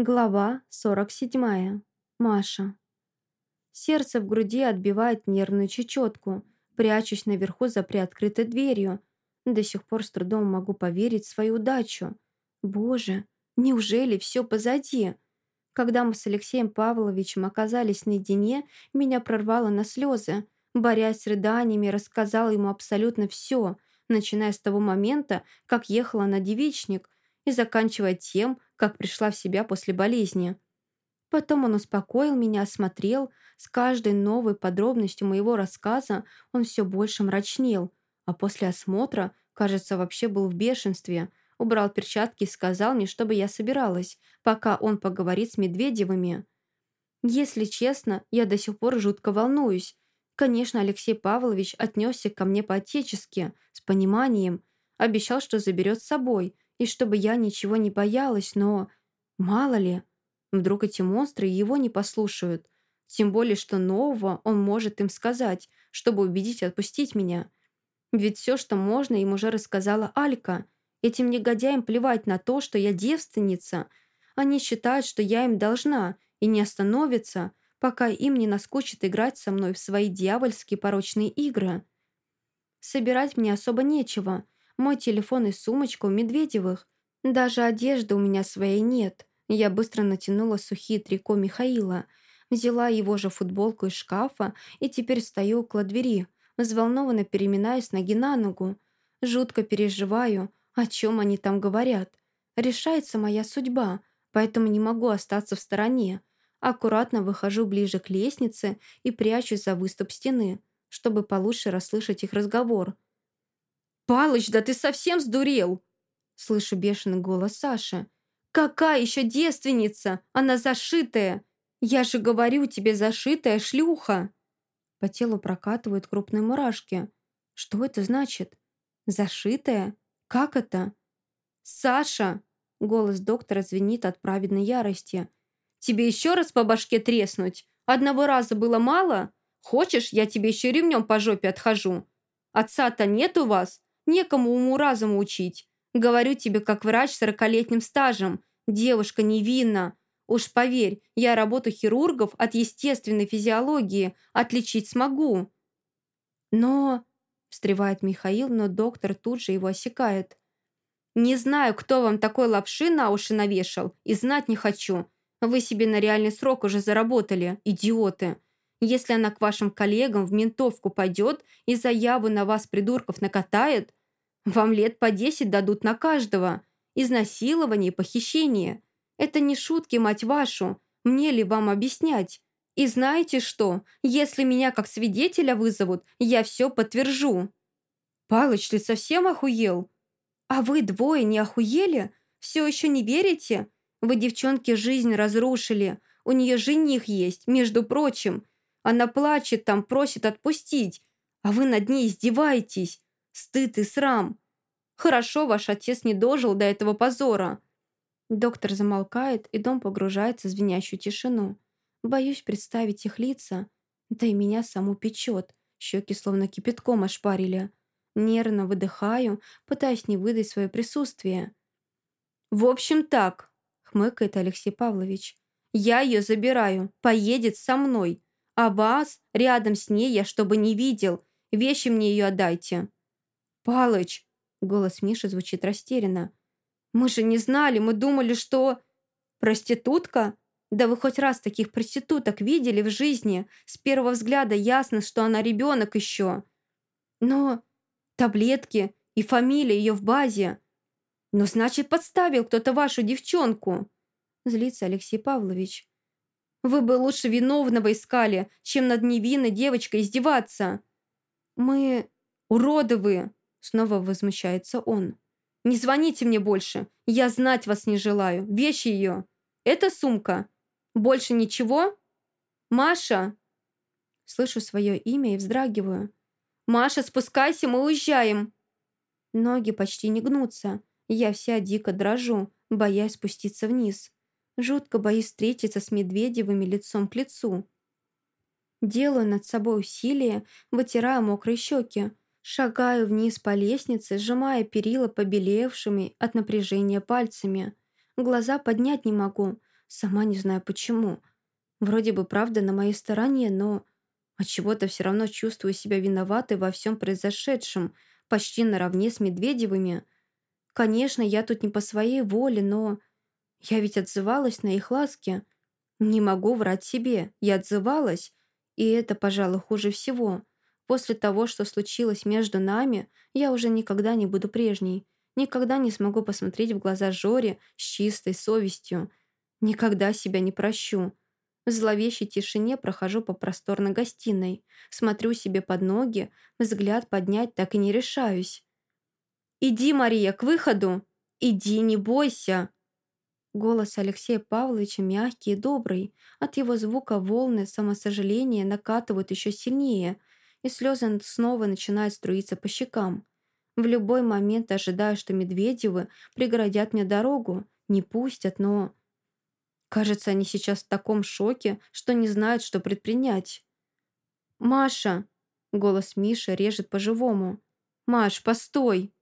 Глава 47. Маша. Сердце в груди отбивает нервную чечетку. Прячусь наверху за приоткрытой дверью. До сих пор с трудом могу поверить в свою удачу. Боже, неужели все позади? Когда мы с Алексеем Павловичем оказались наедине, меня прорвало на слезы. Борясь с рыданиями, рассказала ему абсолютно все, начиная с того момента, как ехала на девичник, и заканчивая тем, как пришла в себя после болезни. Потом он успокоил меня, осмотрел. С каждой новой подробностью моего рассказа он все больше мрачнел, а после осмотра, кажется, вообще был в бешенстве. Убрал перчатки и сказал мне, чтобы я собиралась, пока он поговорит с Медведевыми. Если честно, я до сих пор жутко волнуюсь. Конечно, Алексей Павлович отнесся ко мне по-отечески, с пониманием. Обещал, что заберет с собой – и чтобы я ничего не боялась, но... Мало ли, вдруг эти монстры его не послушают. Тем более, что нового он может им сказать, чтобы убедить отпустить меня. Ведь все, что можно, им уже рассказала Алька. Этим негодяям плевать на то, что я девственница. Они считают, что я им должна, и не остановятся, пока им не наскучит играть со мной в свои дьявольские порочные игры. Собирать мне особо нечего — мой телефон и сумочка у Медведевых. Даже одежды у меня своей нет. Я быстро натянула сухие трико Михаила, взяла его же футболку из шкафа и теперь стою около двери, взволнованно переминаясь ноги на ногу. Жутко переживаю, о чем они там говорят. Решается моя судьба, поэтому не могу остаться в стороне. Аккуратно выхожу ближе к лестнице и прячусь за выступ стены, чтобы получше расслышать их разговор – «Палыч, да ты совсем сдурел!» Слышу бешеный голос Саши. «Какая еще девственница? Она зашитая! Я же говорю тебе, зашитая шлюха!» По телу прокатывают крупные мурашки. Что это значит? Зашитая? Как это? «Саша!» Голос доктора звенит от праведной ярости. «Тебе еще раз по башке треснуть? Одного раза было мало? Хочешь, я тебе еще ремнем по жопе отхожу? Отца-то нет у вас? Некому уму-разуму учить. Говорю тебе, как врач с сорокалетним стажем. Девушка невинна. Уж поверь, я работу хирургов от естественной физиологии отличить смогу. Но... Встревает Михаил, но доктор тут же его осекает. «Не знаю, кто вам такой лапши на уши навешал, и знать не хочу. Вы себе на реальный срок уже заработали, идиоты. Если она к вашим коллегам в ментовку пойдет и заяву на вас, придурков, накатает, вам лет по десять дадут на каждого. Изнасилование, похищение. Это не шутки, мать вашу. Мне ли вам объяснять? И знаете что? Если меня как свидетеля вызовут, я все подтвержу». «Палыч, ты совсем охуел?» «А вы двое не охуели? Все еще не верите? Вы девчонке жизнь разрушили. У нее жених есть, между прочим. Она плачет там, просит отпустить. А вы над ней издеваетесь. Стыд и срам. Хорошо, ваш отец не дожил до этого позора». Доктор замолкает, и дом погружается в звенящую тишину. Боюсь представить их лица. Да и меня саму печет. Щеки словно кипятком ошпарили. Нервно выдыхаю, пытаясь не выдать свое присутствие. «В общем так», — хмыкает Алексей Павлович. «Я ее забираю, поедет со мной. А вас рядом с ней я чтобы не видел. Вещи мне ее отдайте». «Палыч!» — голос Миши звучит растерянно. «Мы же не знали, мы думали, что...» «Проститутка? Да вы хоть раз таких проституток видели в жизни? С первого взгляда ясно, что она ребенок еще. Но таблетки и фамилия ее в базе. Ну, значит, подставил кто-то вашу девчонку!» Злится Алексей Павлович. «Вы бы лучше виновного искали, чем над невинной девочкой издеваться!» «Мы уроды вы!» Снова возмущается он. «Не звоните мне больше. Я знать вас не желаю. Вещи ее. Это сумка. Больше ничего? Маша!» Слышу свое имя и вздрагиваю. «Маша, спускайся, мы уезжаем!» Ноги почти не гнутся. Я вся дико дрожу, боясь спуститься вниз. Жутко боюсь встретиться с Медведевыми лицом к лицу. Делаю над собой усилие, вытирая мокрые щеки, Шагаю вниз по лестнице, сжимая перила побелевшими от напряжения пальцами. Глаза поднять не могу. Сама не знаю почему. Вроде бы правда на моей стороне, но от чего то все равно чувствую себя виноватой во всем произошедшем, почти наравне с Медведевыми. Конечно, я тут не по своей воле, но... Я ведь отзывалась на их ласки. Не могу врать себе. Я отзывалась. И это, пожалуй, хуже всего. После того, что случилось между нами, я уже никогда не буду прежней. Никогда не смогу посмотреть в глаза Жоре с чистой совестью. Никогда себя не прощу. В зловещей тишине прохожу по просторной гостиной. Смотрю себе под ноги, взгляд поднять так и не решаюсь. «Иди, Мария, к выходу! Иди, не бойся!» Голос Алексея Павловича мягкий и добрый. От его звука волны самосожаления накатывают еще сильнее, и слезы снова начинают струиться по щекам. В любой момент ожидаю, что Медведевы преградят мне дорогу, не пустят, но... Кажется, они сейчас в таком шоке, что не знают, что предпринять. «Маша!» — голос Миши режет по-живому. «Маш, постой!»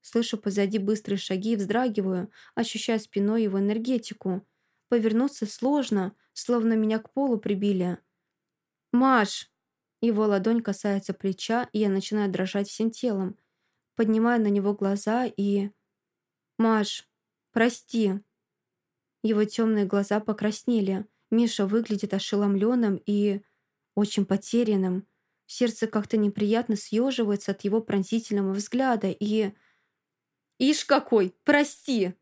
Слышу позади быстрые шаги и вздрагиваю, ощущая спиной его энергетику. Повернуться сложно, словно меня к полу прибили. «Маш!» Его ладонь касается плеча, и я начинаю дрожать всем телом, поднимаю на него глаза и... «Маш, прости». Его темные глаза покраснели. Миша выглядит ошеломленным и... очень потерянным. Сердце как-то неприятно съеживается от его пронзительного взгляда и... «Ишь какой! Прости!»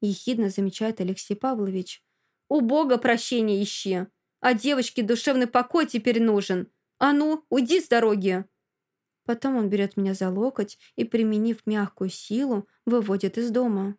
Ехидно замечает Алексей Павлович. «У Бога прощения ищи! А девочке душевный покой теперь нужен! А ну, уйди с дороги!» Потом он берет меня за локоть и, применив мягкую силу, выводит из дома.